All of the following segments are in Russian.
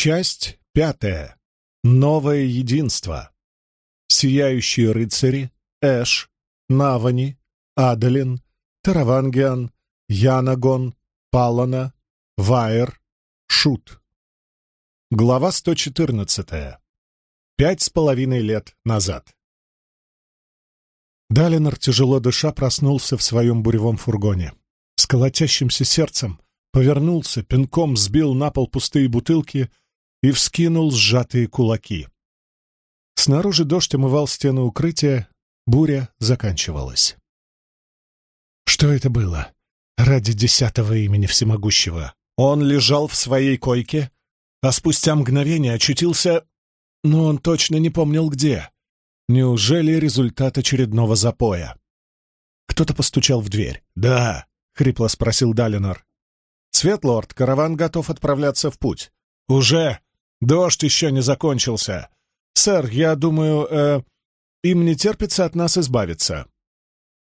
Часть пятая. Новое единство. Сияющие рыцари, Эш, Навани, Адалин, Таравангиан, Янагон, Палана, Вайер, Шут. Глава 114. Пять с половиной лет назад. Далинор, тяжело дыша, проснулся в своем буревом фургоне. С колотящимся сердцем повернулся, пинком сбил на пол пустые бутылки и вскинул сжатые кулаки. Снаружи дождь омывал стены укрытия, буря заканчивалась. Что это было? Ради десятого имени всемогущего. Он лежал в своей койке, а спустя мгновение очутился... Но он точно не помнил, где. Неужели результат очередного запоя? Кто-то постучал в дверь. «Да», — хрипло спросил Далинор. «Светлорд, караван готов отправляться в путь». «Уже? Дождь еще не закончился. Сэр, я думаю, э, им не терпится от нас избавиться».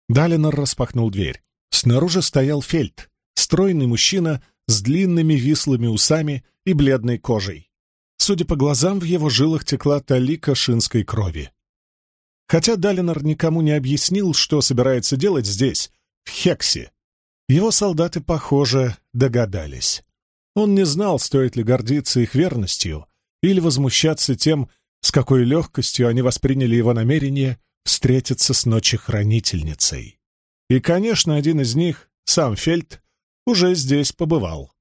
Далинор распахнул дверь. Снаружи стоял Фельд, стройный мужчина с длинными вислыми усами и бледной кожей. Судя по глазам, в его жилах текла талика шинской крови. Хотя Далинор никому не объяснил, что собирается делать здесь, в Хексе, его солдаты, похоже, догадались. Он не знал, стоит ли гордиться их верностью или возмущаться тем, с какой легкостью они восприняли его намерение встретиться с ночехранительницей. И, конечно, один из них, сам Фельд, уже здесь побывал.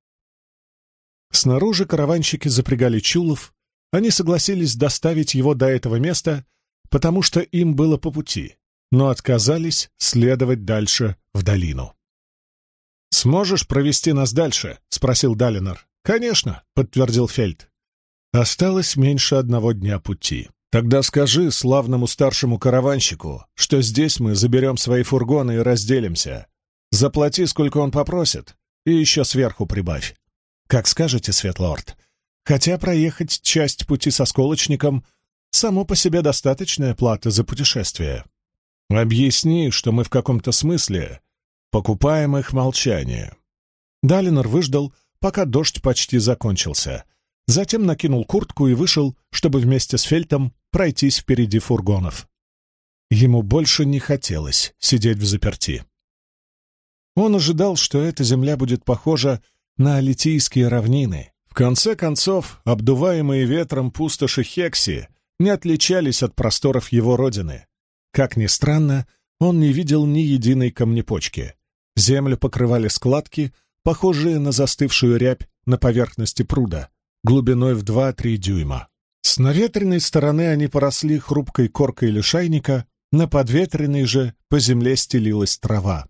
Снаружи караванщики запрягали чулов, они согласились доставить его до этого места, потому что им было по пути, но отказались следовать дальше в долину. «Сможешь провести нас дальше?» — спросил Далинор. «Конечно», — подтвердил Фельд. «Осталось меньше одного дня пути. Тогда скажи славному старшему караванщику, что здесь мы заберем свои фургоны и разделимся. Заплати, сколько он попросит, и еще сверху прибавь. Как скажете, Светлорд. Хотя проехать часть пути со сколочником — само по себе достаточная плата за путешествие. Объясни, что мы в каком-то смысле покупаем их молчание. Далинор выждал, пока дождь почти закончился. Затем накинул куртку и вышел, чтобы вместе с Фельтом пройтись впереди фургонов. Ему больше не хотелось сидеть в заперти. Он ожидал, что эта земля будет похожа на Алитийские равнины. В конце концов, обдуваемые ветром пустоши Хекси не отличались от просторов его родины. Как ни странно, он не видел ни единой камнепочки. Землю покрывали складки, похожие на застывшую рябь на поверхности пруда, глубиной в 2-3 дюйма. С наветренной стороны они поросли хрупкой коркой лишайника, на подветренной же по земле стелилась трава.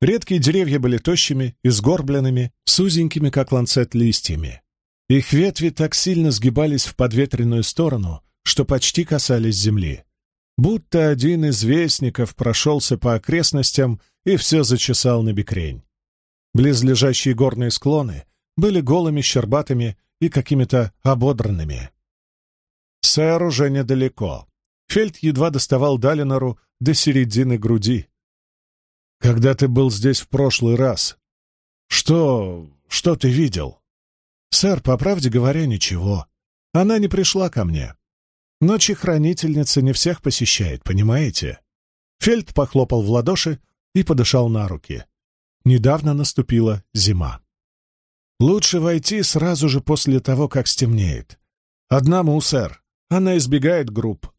Редкие деревья были тощими и сгорбленными, с узенькими, как ланцет, листьями. Их ветви так сильно сгибались в подветренную сторону, что почти касались земли. Будто один из вестников прошелся по окрестностям и все зачесал на бекрень. Близлежащие горные склоны были голыми, щербатыми и какими-то ободранными. Сэр уже недалеко. Фельд едва доставал Далинору до середины груди. «Когда ты был здесь в прошлый раз, что... что ты видел?» «Сэр, по правде говоря, ничего. Она не пришла ко мне. Ночи хранительница не всех посещает, понимаете? Фельд похлопал в ладоши и подышал на руки. Недавно наступила зима. Лучше войти сразу же после того, как стемнеет. Одному, сэр. Она избегает групп.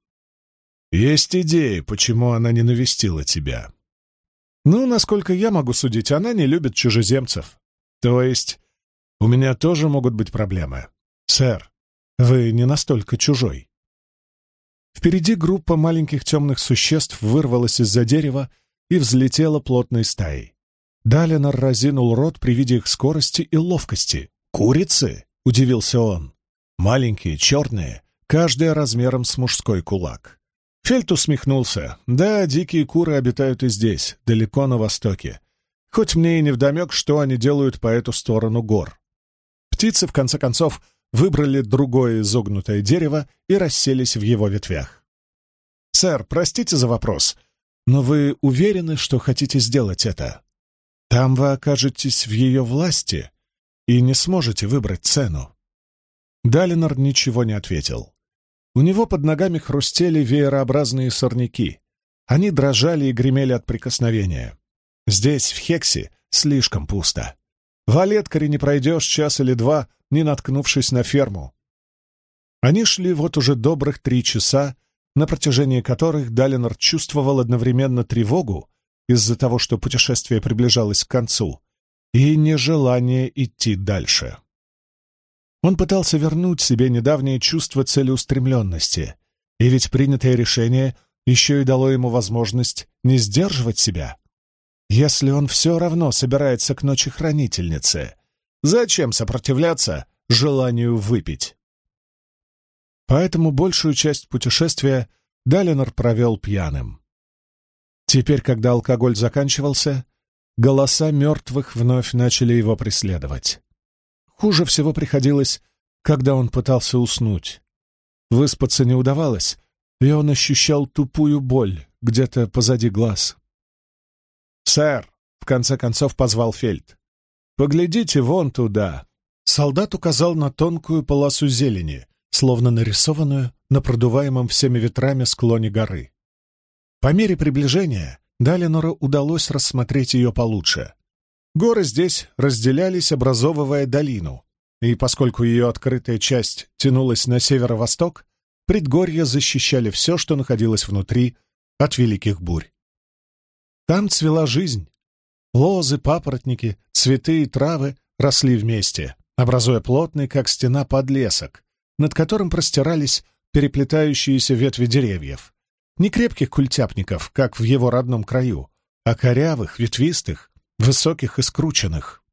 Есть идеи, почему она не навестила тебя. Ну, насколько я могу судить, она не любит чужеземцев. То есть, у меня тоже могут быть проблемы. Сэр, вы не настолько чужой. Впереди группа маленьких темных существ вырвалась из-за дерева и взлетела плотной стаей. Далинор разинул рот при виде их скорости и ловкости. «Курицы?» — удивился он. «Маленькие, черные, каждая размером с мужской кулак». Фельд усмехнулся. «Да, дикие куры обитают и здесь, далеко на востоке. Хоть мне и не вдомек, что они делают по эту сторону гор. Птицы, в конце концов, выбрали другое изогнутое дерево и расселись в его ветвях. «Сэр, простите за вопрос, но вы уверены, что хотите сделать это? Там вы окажетесь в ее власти и не сможете выбрать цену». Далинор ничего не ответил. У него под ногами хрустели веерообразные сорняки. Они дрожали и гремели от прикосновения. Здесь, в Хексе, слишком пусто. В Олеткаре не пройдешь час или два, не наткнувшись на ферму. Они шли вот уже добрых три часа, на протяжении которых Далинор чувствовал одновременно тревогу из-за того, что путешествие приближалось к концу, и нежелание идти дальше. Он пытался вернуть себе недавнее чувство целеустремленности, и ведь принятое решение еще и дало ему возможность не сдерживать себя. Если он все равно собирается к ночи хранительницы, зачем сопротивляться желанию выпить? Поэтому большую часть путешествия Далинор провел пьяным. Теперь, когда алкоголь заканчивался, голоса мертвых вновь начали его преследовать. Хуже всего приходилось, когда он пытался уснуть. Выспаться не удавалось, и он ощущал тупую боль где-то позади глаз. «Сэр!» — в конце концов позвал Фельд. «Поглядите вон туда!» Солдат указал на тонкую полосу зелени, словно нарисованную на продуваемом всеми ветрами склоне горы. По мере приближения Далинору удалось рассмотреть ее получше. Горы здесь разделялись, образовывая долину, и поскольку ее открытая часть тянулась на северо-восток, предгорья защищали все, что находилось внутри, от великих бурь. Там цвела жизнь. Лозы, папоротники, цветы и травы росли вместе, образуя плотный, как стена, подлесок, над которым простирались переплетающиеся ветви деревьев. Не крепких культяпников, как в его родном краю, а корявых, ветвистых, высоких и скрученных.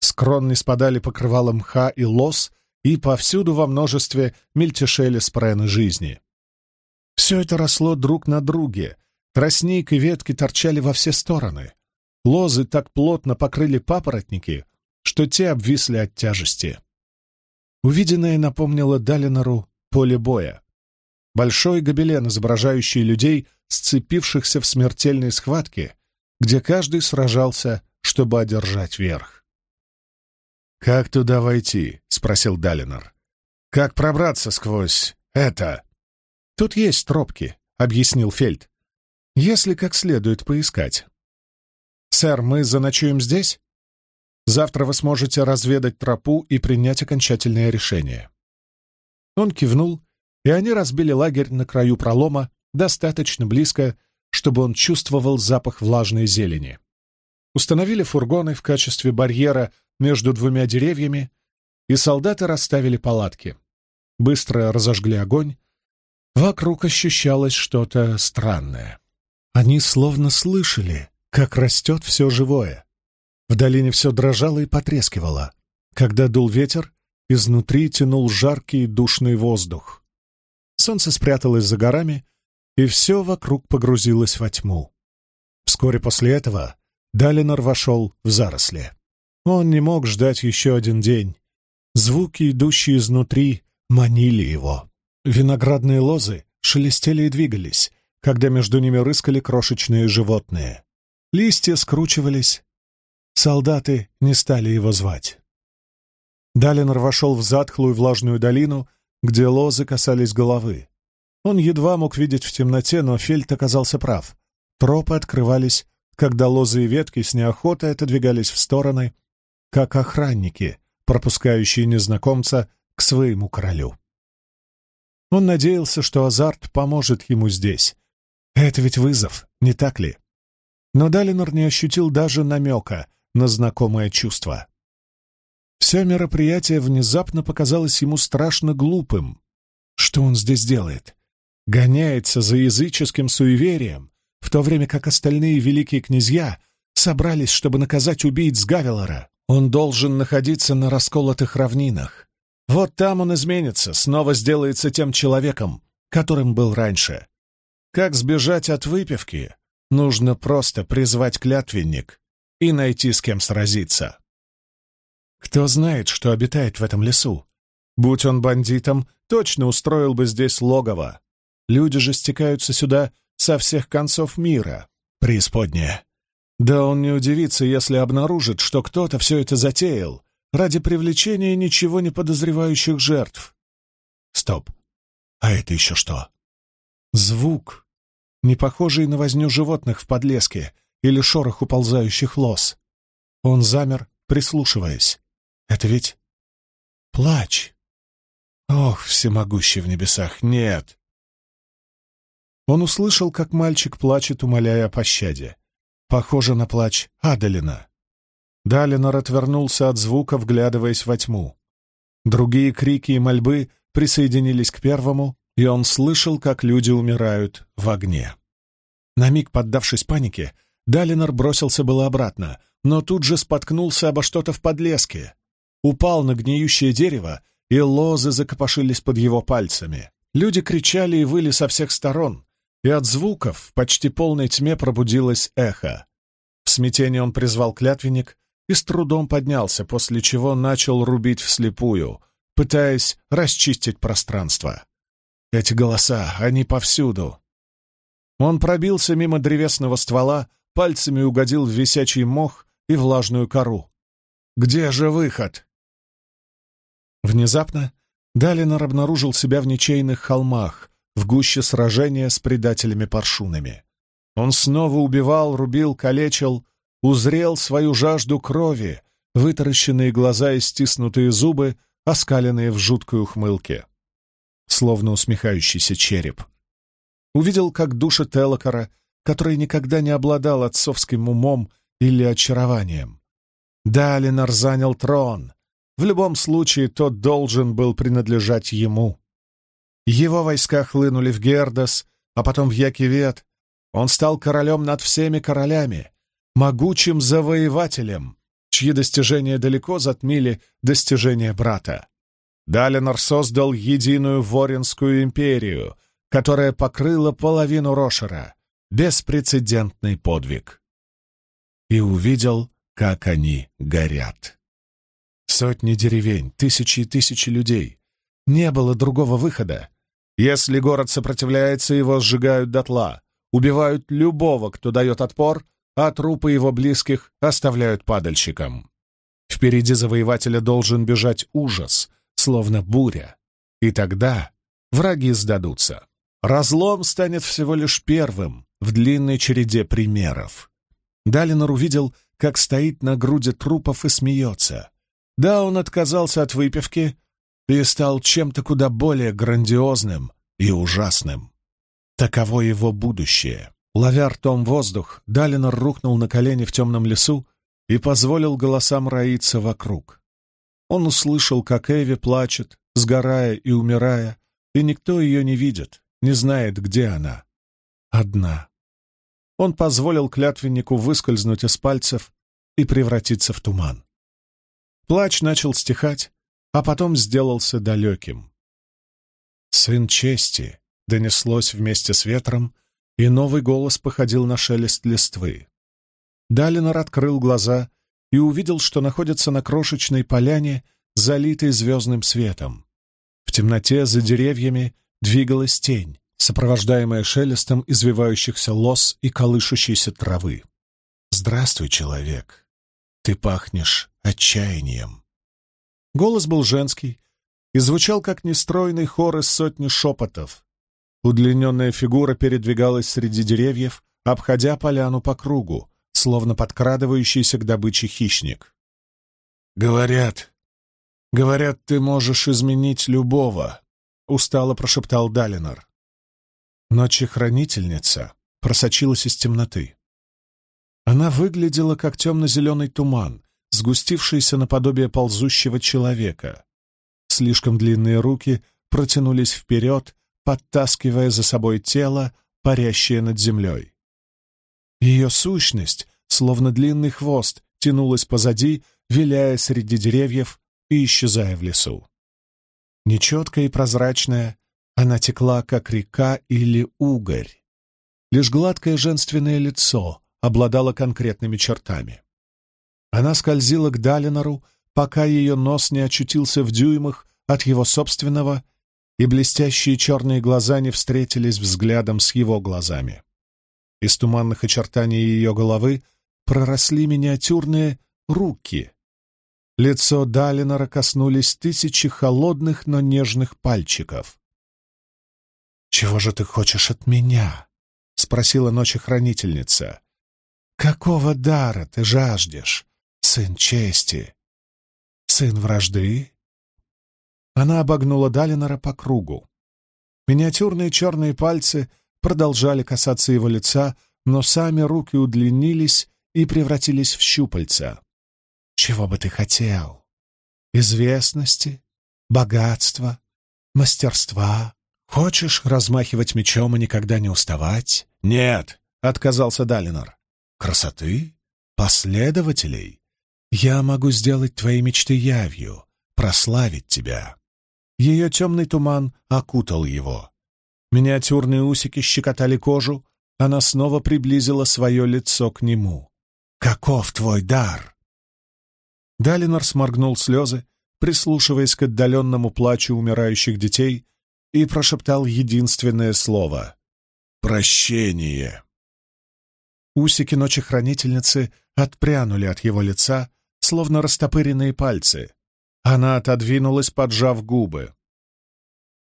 С крон спадали покрывала мха и лос, и повсюду во множестве мельтешели спрены жизни. Все это росло друг на друге, тростник и ветки торчали во все стороны. Лозы так плотно покрыли папоротники, что те обвисли от тяжести. Увиденное напомнило Далинору поле боя. Большой гобелен, изображающий людей, сцепившихся в смертельной схватке, где каждый сражался, чтобы одержать верх. «Как туда войти?» — спросил Далинор. «Как пробраться сквозь это?» «Тут есть тропки», — объяснил Фельд. «Если как следует поискать». «Сэр, мы заночуем здесь?» Завтра вы сможете разведать тропу и принять окончательное решение». Он кивнул, и они разбили лагерь на краю пролома достаточно близко, чтобы он чувствовал запах влажной зелени. Установили фургоны в качестве барьера между двумя деревьями, и солдаты расставили палатки. Быстро разожгли огонь. Вокруг ощущалось что-то странное. Они словно слышали, как растет все живое. В долине все дрожало и потрескивало. Когда дул ветер, изнутри тянул жаркий душный воздух. Солнце спряталось за горами, и все вокруг погрузилось во тьму. Вскоре после этого Далинор вошел в заросли. Он не мог ждать еще один день. Звуки, идущие изнутри, манили его. Виноградные лозы шелестели и двигались, когда между ними рыскали крошечные животные. Листья скручивались, Солдаты не стали его звать. Далинор вошел в затхлую влажную долину, где лозы касались головы. Он едва мог видеть в темноте, но Фельд оказался прав. Тропы открывались, когда лозы и ветки с неохотой отодвигались в стороны, как охранники, пропускающие незнакомца к своему королю. Он надеялся, что азарт поможет ему здесь. Это ведь вызов, не так ли? Но Далинор не ощутил даже намека на знакомое чувство. Все мероприятие внезапно показалось ему страшно глупым. Что он здесь делает? Гоняется за языческим суеверием, в то время как остальные великие князья собрались, чтобы наказать убийц Гавелора. Он должен находиться на расколотых равнинах. Вот там он изменится, снова сделается тем человеком, которым был раньше. Как сбежать от выпивки? Нужно просто призвать клятвенник и найти с кем сразиться. Кто знает, что обитает в этом лесу? Будь он бандитом, точно устроил бы здесь логово. Люди же стекаются сюда со всех концов мира. Преисподняя. Да он не удивится, если обнаружит, что кто-то все это затеял, ради привлечения ничего не подозревающих жертв. Стоп. А это еще что? Звук, не похожий на возню животных в подлеске или шорох уползающих лос. Он замер, прислушиваясь. Это ведь плач. Ох, всемогущий в небесах, нет! Он услышал, как мальчик плачет, умоляя о пощаде. Похоже на плач Адалина. Далинор отвернулся от звука, вглядываясь во тьму. Другие крики и мольбы присоединились к первому, и он слышал, как люди умирают в огне. На миг поддавшись панике, Далинор бросился было обратно, но тут же споткнулся обо что-то в подлеске. Упал на гниющее дерево, и лозы закопошились под его пальцами. Люди кричали и выли со всех сторон, и от звуков в почти полной тьме пробудилось эхо. В смятении он призвал клятвенник и с трудом поднялся, после чего начал рубить вслепую, пытаясь расчистить пространство. Эти голоса, они повсюду. Он пробился мимо древесного ствола, пальцами угодил в висячий мох и влажную кору. «Где же выход?» Внезапно Далинор обнаружил себя в ничейных холмах, в гуще сражения с предателями-паршунами. Он снова убивал, рубил, калечил, узрел свою жажду крови, вытаращенные глаза и стиснутые зубы, оскаленные в жуткой ухмылке. Словно усмехающийся череп. Увидел, как душа Телокара, который никогда не обладал отцовским умом или очарованием. Далинар занял трон. В любом случае, тот должен был принадлежать ему. Его войска хлынули в Гердос, а потом в Якивет. Он стал королем над всеми королями, могучим завоевателем, чьи достижения далеко затмили достижения брата. Далинор создал единую Воринскую империю, которая покрыла половину Рошера. Беспрецедентный подвиг. И увидел, как они горят. Сотни деревень, тысячи и тысячи людей. Не было другого выхода. Если город сопротивляется, его сжигают дотла, убивают любого, кто дает отпор, а трупы его близких оставляют падальщикам. Впереди завоевателя должен бежать ужас, словно буря. И тогда враги сдадутся. Разлом станет всего лишь первым в длинной череде примеров. Далинор увидел, как стоит на груди трупов и смеется. Да, он отказался от выпивки, и стал чем-то куда более грандиозным и ужасным. Таково его будущее. Ловя ртом воздух, Далинор рухнул на колени в темном лесу и позволил голосам роиться вокруг. Он услышал, как Эви плачет, сгорая и умирая, и никто ее не видит, не знает, где она. Одна. Он позволил клятвеннику выскользнуть из пальцев и превратиться в туман. Плач начал стихать, а потом сделался далеким. «Сын чести» донеслось вместе с ветром, и новый голос походил на шелест листвы. Далинор открыл глаза и увидел, что находится на крошечной поляне, залитой звездным светом. В темноте за деревьями двигалась тень, сопровождаемая шелестом извивающихся лос и колышущейся травы. «Здравствуй, человек! Ты пахнешь отчаянием!» Голос был женский и звучал как нестройный хор из сотни шепотов. Удлиненная фигура передвигалась среди деревьев, обходя поляну по кругу, словно подкрадывающийся к добыче хищник. «Говорят, говорят, ты можешь изменить любого», — устало прошептал Далинор. Ночи-хранительница просочилась из темноты. Она выглядела как темно-зеленый туман, сгустившийся наподобие ползущего человека. Слишком длинные руки протянулись вперед, подтаскивая за собой тело, парящее над землей. Ее сущность, словно длинный хвост, тянулась позади, виляя среди деревьев и исчезая в лесу. Нечеткая и прозрачная, она текла, как река или угорь. Лишь гладкое женственное лицо обладало конкретными чертами. Она скользила к Далинору, пока ее нос не очутился в дюймах от его собственного, и блестящие черные глаза не встретились взглядом с его глазами. Из туманных очертаний ее головы проросли миниатюрные руки. Лицо Далинора коснулись тысячи холодных, но нежных пальчиков. «Чего же ты хочешь от меня?» — спросила ночехранительница. «Какого дара ты жаждешь, сын чести? Сын вражды?» Она обогнула Далинора по кругу. Миниатюрные черные пальцы продолжали касаться его лица, но сами руки удлинились и превратились в щупальца. «Чего бы ты хотел? Известности? Богатства? Мастерства? Хочешь размахивать мечом и никогда не уставать?» «Нет», — отказался Далинор. «Красоты? Последователей? Я могу сделать твои мечты явью, прославить тебя». Ее темный туман окутал его. Миниатюрные усики щекотали кожу, она снова приблизила свое лицо к нему. «Каков твой дар?» Далинор сморгнул слезы, прислушиваясь к отдаленному плачу умирающих детей, и прошептал единственное слово — «Прощение». Усики ночи-хранительницы отпрянули от его лица, словно растопыренные пальцы. Она отодвинулась, поджав губы.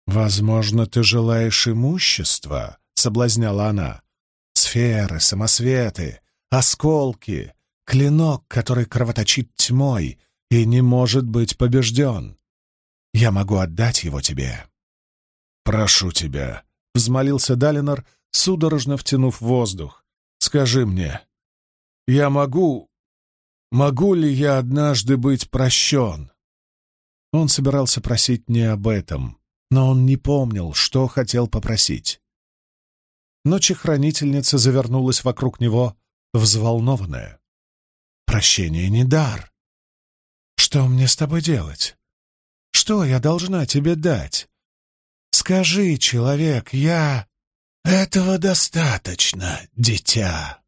«Возможно, ты желаешь имущества?» — соблазняла она. «Сферы, самосветы, осколки, клинок, который кровоточит тьмой и не может быть побежден. Я могу отдать его тебе». «Прошу тебя», — взмолился Далинор, судорожно втянув воздух. «Скажи мне, я могу... Могу ли я однажды быть прощен?» Он собирался просить не об этом, но он не помнил, что хотел попросить. Ночи-хранительница завернулась вокруг него, взволнованная. «Прощение не дар. Что мне с тобой делать? Что я должна тебе дать? Скажи, человек, я... Этого достаточно, дитя!»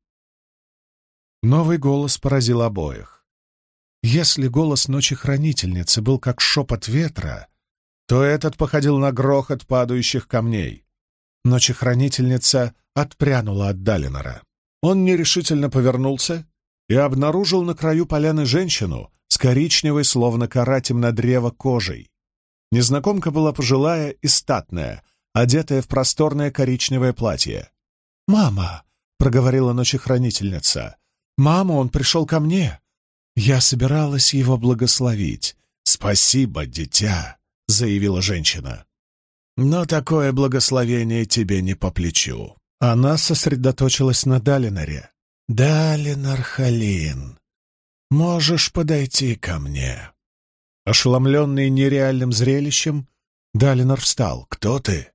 Новый голос поразил обоих. Если голос ночи-хранительницы был как шепот ветра, то этот походил на грохот падающих камней. Ночехранительница отпрянула от Далинора. Он нерешительно повернулся и обнаружил на краю поляны женщину с коричневой, словно кора темнодрева, кожей. Незнакомка была пожилая и статная, одетая в просторное коричневое платье. «Мама!» — проговорила ночехранительница. «Мама, он пришел ко мне!» Я собиралась его благословить. «Спасибо, дитя!» — заявила женщина. «Но такое благословение тебе не по плечу». Она сосредоточилась на Далинаре. «Далинар Халин, можешь подойти ко мне?» Ошеломленный нереальным зрелищем, Далинар встал. «Кто ты?»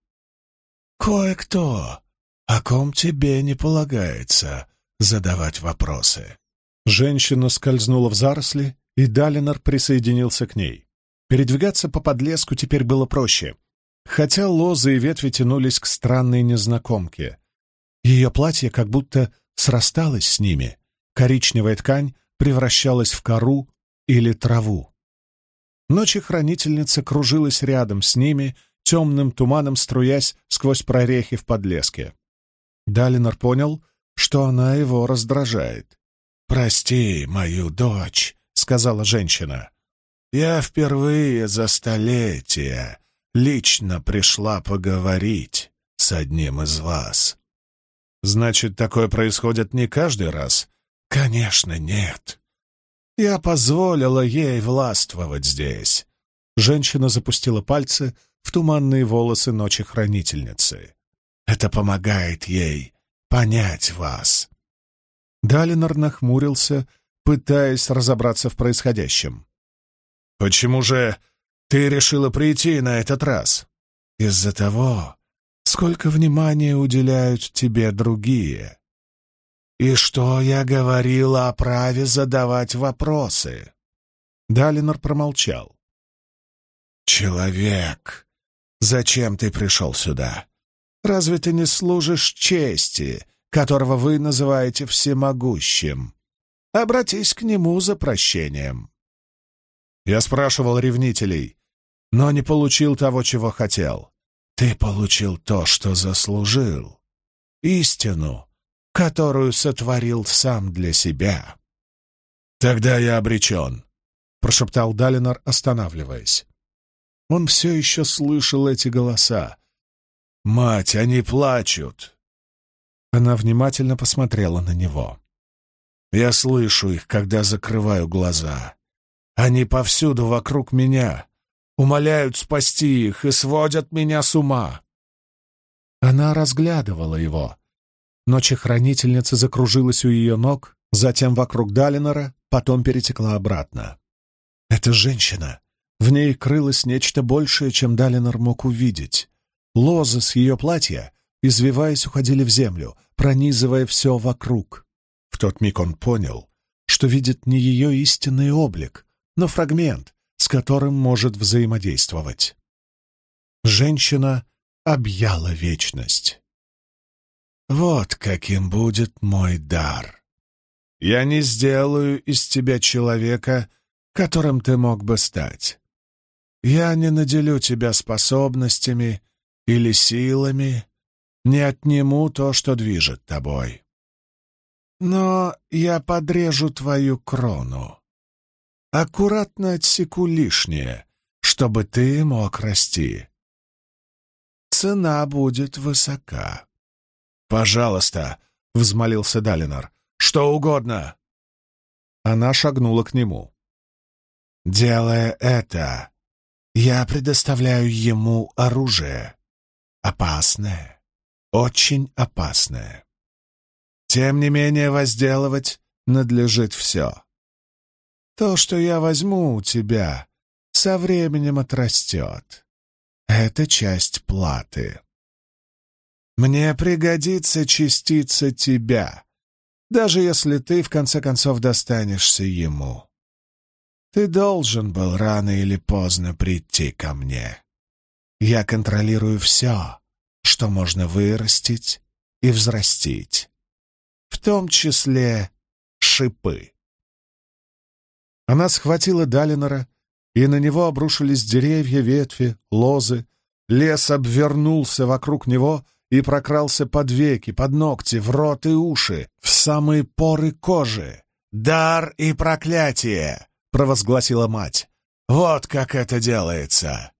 «Кое-кто, о ком тебе не полагается задавать вопросы». Женщина скользнула в заросли, и Далинар присоединился к ней. Передвигаться по подлеску теперь было проще, хотя лозы и ветви тянулись к странной незнакомке. Ее платье как будто срасталось с ними, коричневая ткань превращалась в кору или траву. Ночи хранительница кружилась рядом с ними, темным туманом струясь сквозь прорехи в подлеске. Далинор понял, что она его раздражает. «Прости мою дочь», — сказала женщина. Я впервые за столетия лично пришла поговорить с одним из вас. Значит, такое происходит не каждый раз? Конечно, нет. Я позволила ей властвовать здесь. Женщина запустила пальцы в туманные волосы ночи хранительницы. Это помогает ей понять вас. Далинор нахмурился, пытаясь разобраться в происходящем. «Почему же ты решила прийти на этот раз?» «Из-за того, сколько внимания уделяют тебе другие. И что я говорила о праве задавать вопросы?» Далинор промолчал. «Человек, зачем ты пришел сюда? Разве ты не служишь чести, которого вы называете всемогущим? Обратись к нему за прощением». Я спрашивал ревнителей, но не получил того, чего хотел. Ты получил то, что заслужил. Истину, которую сотворил сам для себя. Тогда я обречен. — прошептал Далинор, останавливаясь. Он все еще слышал эти голоса. «Мать, они плачут!» Она внимательно посмотрела на него. «Я слышу их, когда закрываю глаза. Они повсюду вокруг меня, умоляют спасти их и сводят меня с ума». Она разглядывала его. Ночи-хранительница закружилась у ее ног, затем вокруг Далинора, потом перетекла обратно. «Это женщина!» В ней крылось нечто большее, чем Далинор мог увидеть. Лозы с ее платья, извиваясь, уходили в землю, пронизывая все вокруг. В тот миг он понял, что видит не ее истинный облик, но фрагмент, с которым может взаимодействовать. Женщина объяла вечность. «Вот каким будет мой дар. Я не сделаю из тебя человека, которым ты мог бы стать. Я не наделю тебя способностями или силами, не отниму то, что движет тобой. Но я подрежу твою крону. Аккуратно отсеку лишнее, чтобы ты мог расти. Цена будет высока. «Пожалуйста», — взмолился Далинор, — «что угодно». Она шагнула к нему. «Делая это, я предоставляю ему оружие. Опасное, очень опасное. Тем не менее, возделывать надлежит все. То, что я возьму у тебя, со временем отрастет. Это часть платы. Мне пригодится частица тебя, даже если ты, в конце концов, достанешься ему. Ты должен был рано или поздно прийти ко мне. Я контролирую все, что можно вырастить и взрастить, в том числе шипы. Она схватила Далинора, и на него обрушились деревья, ветви, лозы. Лес обвернулся вокруг него и прокрался под веки, под ногти, в рот и уши, в самые поры кожи. Дар и проклятие! — провозгласила мать. «Вот как это делается!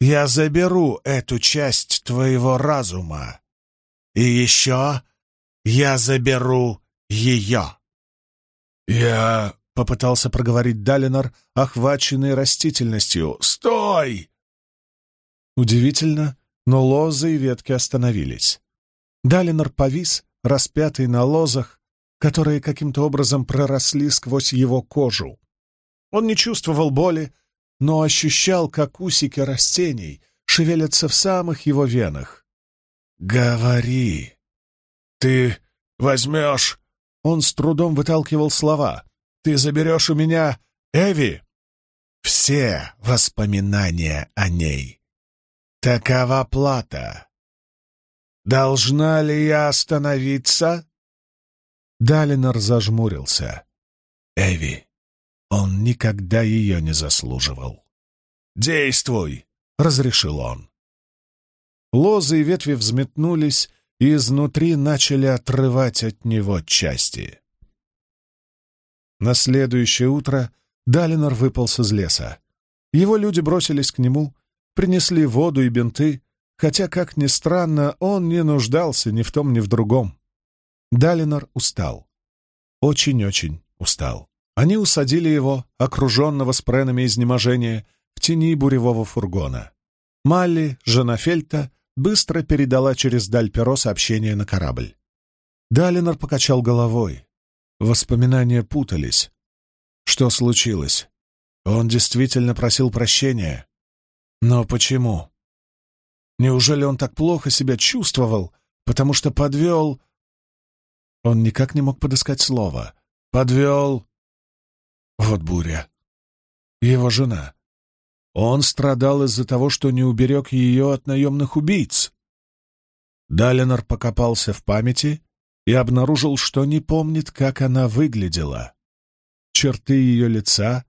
Я заберу эту часть твоего разума. И еще я заберу ее!» «Я...» — попытался проговорить Далинор, охваченный растительностью. «Стой!» Удивительно, но лозы и ветки остановились. Далинор повис, распятый на лозах, которые каким-то образом проросли сквозь его кожу. Он не чувствовал боли, но ощущал, как усики растений шевелятся в самых его венах. «Говори! Ты возьмешь...» Он с трудом выталкивал слова. «Ты заберешь у меня Эви?» «Все воспоминания о ней. Такова плата. Должна ли я остановиться?» Далинор зажмурился. «Эви, он никогда ее не заслуживал. «Действуй!» — разрешил он. Лозы и ветви взметнулись и изнутри начали отрывать от него части. На следующее утро Далинор выполз из леса. Его люди бросились к нему, принесли воду и бинты, хотя, как ни странно, он не нуждался ни в том, ни в другом. Далинор устал. Очень-очень устал. Они усадили его, окруженного спренами изнеможения, в тени буревого фургона. Малли, жена Фельта, быстро передала через даль перо сообщение на корабль. Далинор покачал головой. Воспоминания путались. Что случилось? Он действительно просил прощения. Но почему? Неужели он так плохо себя чувствовал, потому что подвел... Он никак не мог подыскать слово. Подвел вот буря. Его жена. Он страдал из-за того, что не уберег ее от наемных убийц. Далинор покопался в памяти и обнаружил, что не помнит, как она выглядела. Черты ее лица,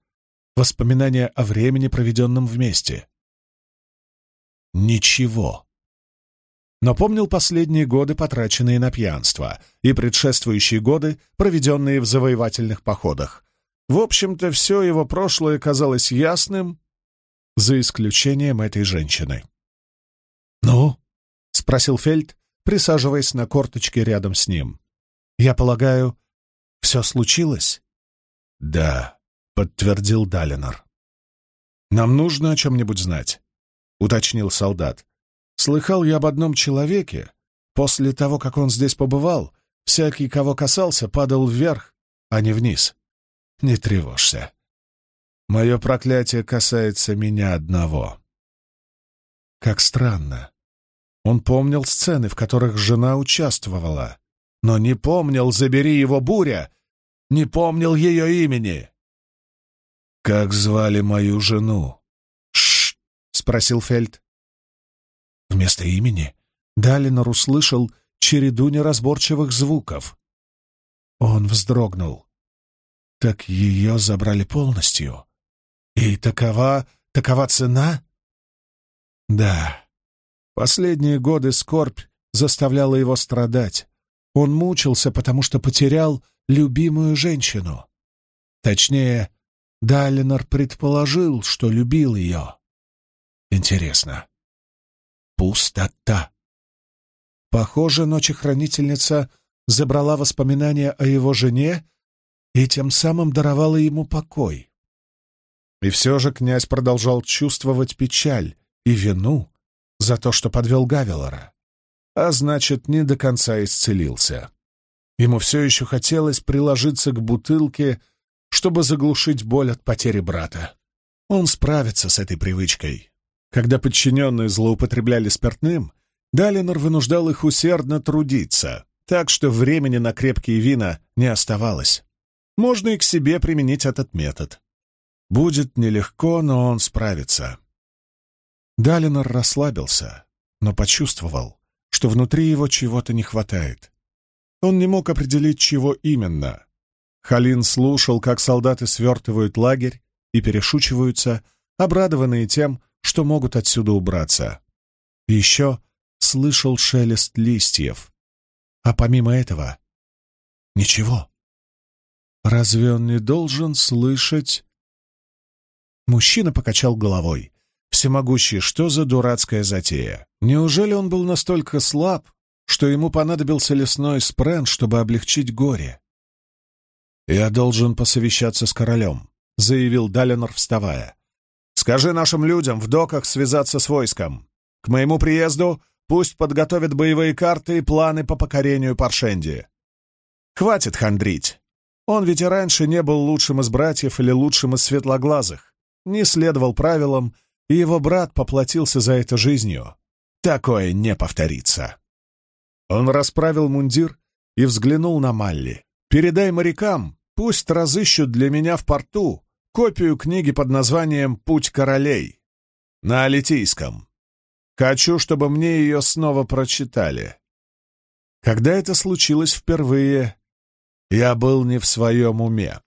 воспоминания о времени, проведенном вместе. Ничего. Но помнил последние годы, потраченные на пьянство, и предшествующие годы, проведенные в завоевательных походах, В общем-то, все его прошлое казалось ясным, за исключением этой женщины. «Ну?» — спросил Фельд, присаживаясь на корточке рядом с ним. «Я полагаю, все случилось?» «Да», — подтвердил Далинор. «Нам нужно о чем-нибудь знать», — уточнил солдат. «Слыхал я об одном человеке. После того, как он здесь побывал, всякий, кого касался, падал вверх, а не вниз. Не тревожься. Мое проклятие касается меня одного». Как странно. Он помнил сцены, в которых жена участвовала, но не помнил «Забери его, буря!» не помнил ее имени. «Как звали мою жену?» «Ш-ш-ш!» спросил Фельд. Вместо имени Далинор услышал череду неразборчивых звуков. Он вздрогнул. Так ее забрали полностью. И такова, такова цена? Да. Последние годы скорбь заставляла его страдать. Он мучился, потому что потерял любимую женщину. Точнее, Далинор предположил, что любил ее. Интересно. Пустота. Похоже, ночехранительница забрала воспоминания о его жене и тем самым даровала ему покой. И все же князь продолжал чувствовать печаль и вину за то, что подвел Гавелора, а значит, не до конца исцелился. Ему все еще хотелось приложиться к бутылке, чтобы заглушить боль от потери брата. Он справится с этой привычкой. Когда подчиненные злоупотребляли спиртным, Далинор вынуждал их усердно трудиться, так что времени на крепкие вина не оставалось. Можно и к себе применить этот метод. Будет нелегко, но он справится. Далинор расслабился, но почувствовал, что внутри его чего-то не хватает. Он не мог определить, чего именно. Халин слушал, как солдаты свертывают лагерь и перешучиваются, обрадованные тем, что могут отсюда убраться. еще слышал шелест листьев. А помимо этого — ничего. Разве он не должен слышать... Мужчина покачал головой. Всемогущий, что за дурацкая затея? Неужели он был настолько слаб, что ему понадобился лесной спрен, чтобы облегчить горе? «Я должен посовещаться с королем», — заявил Далинор, вставая. «Скажи нашим людям в доках связаться с войском. К моему приезду пусть подготовят боевые карты и планы по покорению Паршенди. Хватит хандрить. Он ведь и раньше не был лучшим из братьев или лучшим из светлоглазых, не следовал правилам, и его брат поплатился за это жизнью. Такое не повторится. Он расправил мундир и взглянул на Малли. «Передай морякам, пусть разыщут для меня в порту копию книги под названием «Путь королей» на алитийском. Хочу, чтобы мне ее снова прочитали. Когда это случилось впервые, я был не в своем уме.